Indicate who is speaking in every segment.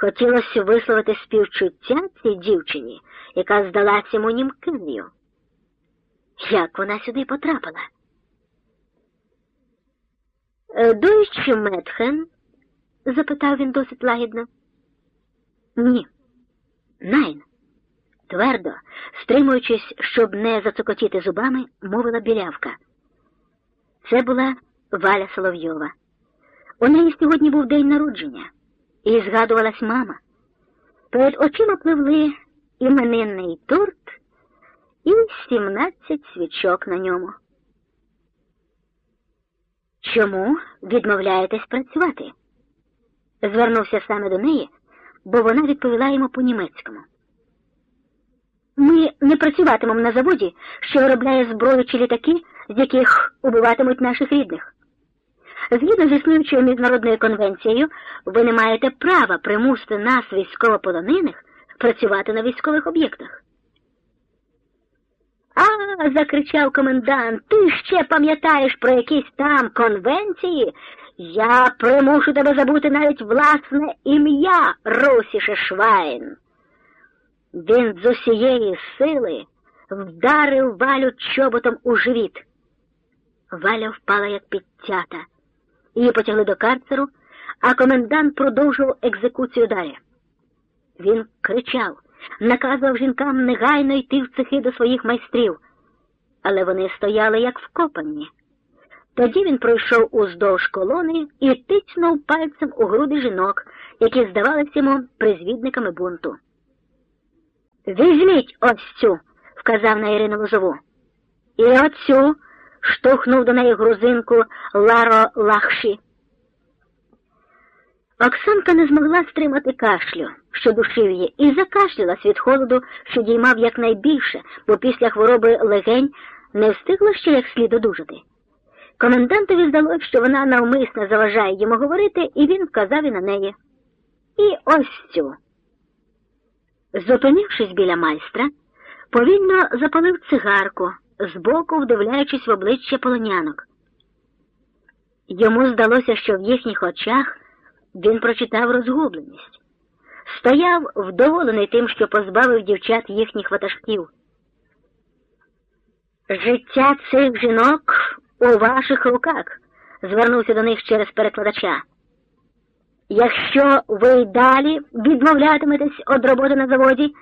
Speaker 1: Хотілося висловити співчуття цій дівчині, яка здалася йому німкинною. Як вона сюди потрапила? Дойчі Метхен? запитав він досить лагідно. Ні. Найн. Твердо, стримуючись, щоб не зацокотіти зубами, мовила білявка. Це була Валя Соловйова. У неї сьогодні був день народження, і згадувалась мама. Перед очима пливли іменинний торт і сімнадцять свічок на ньому. Чому відмовляєтесь працювати? Звернувся саме до неї, бо вона відповіла йому по-німецькому. Ми не працюватимемо на заводі, що виробляє зброю чи літаки, з яких убиватимуть наших рідних. Згідно з існуючою міжнародною конвенцією, ви не маєте права примусити нас, військовополонених, працювати на військових об'єктах. А, закричав комендант, ти ще пам'ятаєш про якісь там конвенції? Я примушу тебе забути навіть власне ім'я Russische Schwein. Він з усієї сили вдарив валю чоботом у живіт. Валя впала, як підтята. Її потягли до карцеру, а комендант продовжував екзекуцію далі. Він кричав, наказував жінкам негайно йти в цехи до своїх майстрів, але вони стояли як вкопані. Тоді він пройшов уздовж колони і тицнув пальцем у груди жінок, які здавалися йому призвідниками бунту. Візьміть ось цю, вказав на Ірину Лозову. І оцю штовхнув до неї грузинку Ларо Лахші. Оксанка не змогла стримати кашлю, що душив її, і закашлялась від холоду, що діймав якнайбільше, бо після хвороби легень не встигла ще як слід одужати. Комендантові здалося, що вона навмисно заважає йому говорити, і він вказав і на неї. І ось цю. Зупинившись біля майстра, повільно запалив цигарку, збоку вдивляючись в обличчя полонянок. Йому здалося, що в їхніх очах він прочитав розгубленість, стояв вдоволений тим, що позбавив дівчат їхніх ватажків. Життя цих жінок у ваших руках, звернувся до них через перекладача. Якщо ви далі відмовлятиметесь від роботи на заводі,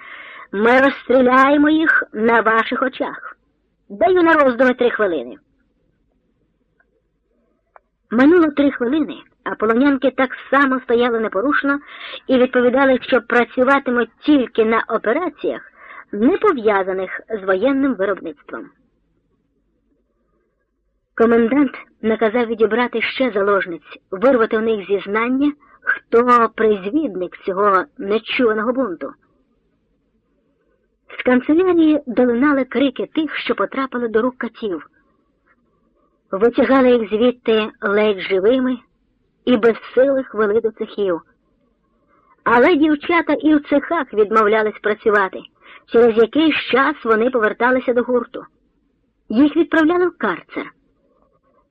Speaker 1: ми розстріляємо їх на ваших очах. Даю на роздуми три хвилини. Минуло три хвилини, а полонянки так само стояли непорушно і відповідали, що працюватимуть тільки на операціях, не пов'язаних з воєнним виробництвом. Комендант наказав відібрати ще заложниць, вирвати в них зізнання, хто призвідник цього нечуваного бунту. Канцелярії долинали крики тих, що потрапили до рук катів. Витягали їх звідти ледь живими і безсилих вели до цехів. Але дівчата і в цехах відмовлялись працювати. Через якийсь час вони поверталися до гурту. Їх відправляли в карцер.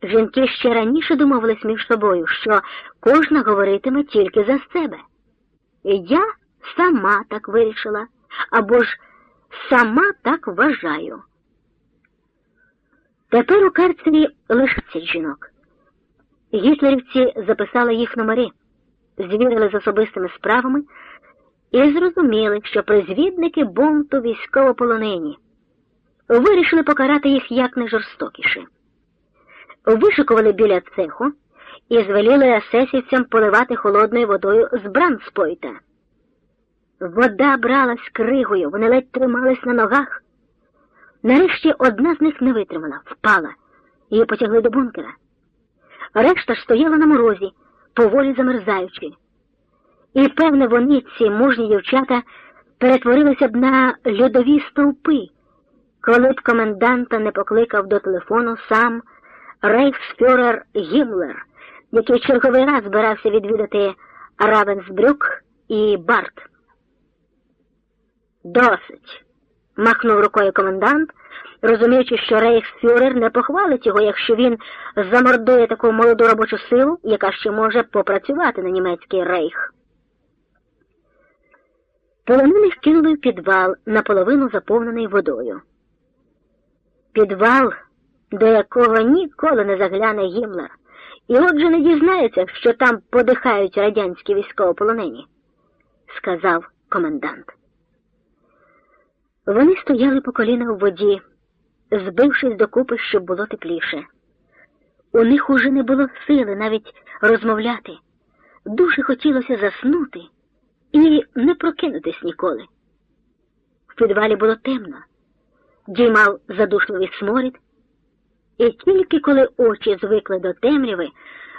Speaker 1: Жінки ще раніше домовились між собою, що кожна говоритиме тільки за себе. Я сама так вирішила, або ж сама так вважаю. Тепер у карцері лишаться жінок. Гітлерівці записали їх номери, звірили з особистими справами і зрозуміли, що призвідники бунту військовополонені. Вирішили покарати їх якнайжорстокіше вишикували біля цеху і звеліли асесівцям поливати холодною водою з бранспойта. Вода бралась кригою, вони ледь тримались на ногах. Нарешті одна з них не витримала, впала, її потягли до бункера. Решта стояла на морозі, поволі замерзаючи. І, певне, вони, ці мужні дівчата, перетворилися б на льодові стовпи, коли б коменданта не покликав до телефону сам рейхсфюрер Гімлер, який черговий раз збирався відвідати Равенсбрюк і Барт. Досить. махнув рукою комендант, розуміючи, що рейхсфюрер не похвалить його, якщо він замордує таку молоду робочу силу, яка ще може попрацювати на німецький рейх. Полонених кинули в підвал, наполовину заповнений водою. Підвал, до якого ніколи не загляне Гімлер, і отже не дізнається, що там подихають радянські військовополонені, сказав комендант. Вони стояли по коліна в воді, збившись докупи, щоб було тепліше. У них уже не було сили навіть розмовляти. Дуже хотілося заснути і не прокинутись ніколи. В підвалі було темно, діймав задушливий сморід, і тільки коли очі звикли до темряви,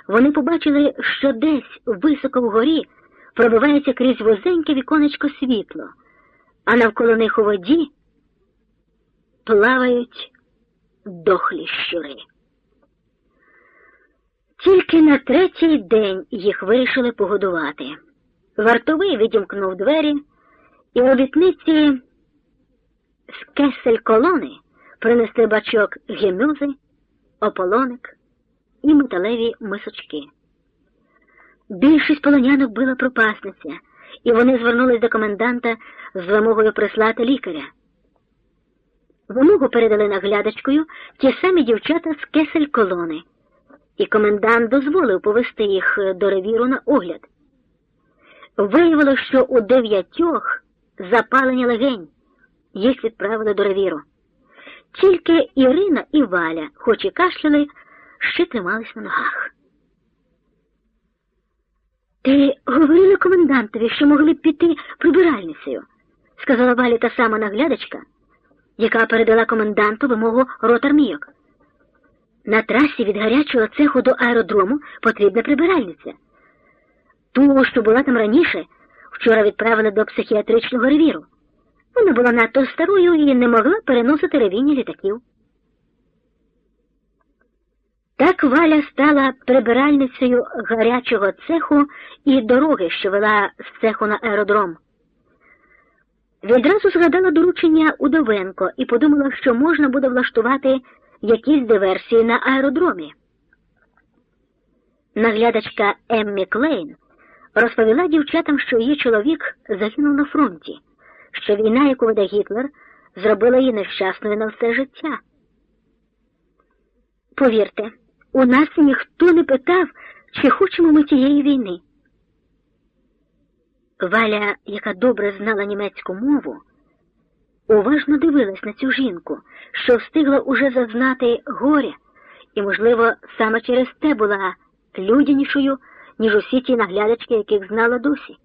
Speaker 1: вони побачили, що десь високо вгорі пробивається крізь вузеньке віконечко світло, а навколо них у воді плавають дохлі щури. Тільки на третій день їх вирішили погодувати. Вартовий відімкнув двері, і робітниці з кесель колони принесли бачок гемюзи, ополоник і металеві мисочки. Більшість полонянок била пропасниця, і вони звернулись до коменданта з вимогою прислати лікаря. Вимогу передали наглядачкою ті самі дівчата з кесель колони, і комендант дозволив повести їх до ревіру на огляд. Виявилося, що у дев'ятьох запалення легень їх відправили до ревіру. Тільки Ірина і Валя, хоч і кашляли, ще тримались на ногах. Ти говорила комендантові, що могли б піти прибиральницею, сказала Валя та сама наглядачка, яка передала коменданту вимогу ротармійок. На трасі від гарячого цеху до аеродрому потрібна прибиральниця. Ту, що була там раніше, вчора відправили до психіатричного ревіру. Вона була надто старою і не могла переносити ревіння літаків. Так Валя стала прибиральницею гарячого цеху і дороги, що вела з цеху на аеродром. Відразу згадала доручення Удовенко і подумала, що можна буде влаштувати якісь диверсії на аеродромі. Наглядачка Еммі Клейн розповіла дівчатам, що її чоловік загинув на фронті, що війна, яку веде Гітлер, зробила її нещасною на все життя. Повірте, у нас ніхто не питав, чи хочемо ми тієї війни. Валя, яка добре знала німецьку мову, уважно дивилась на цю жінку, що встигла уже зазнати горя, і, можливо, саме через те була людянішою, ніж усі ті наглядачки, яких знала досі.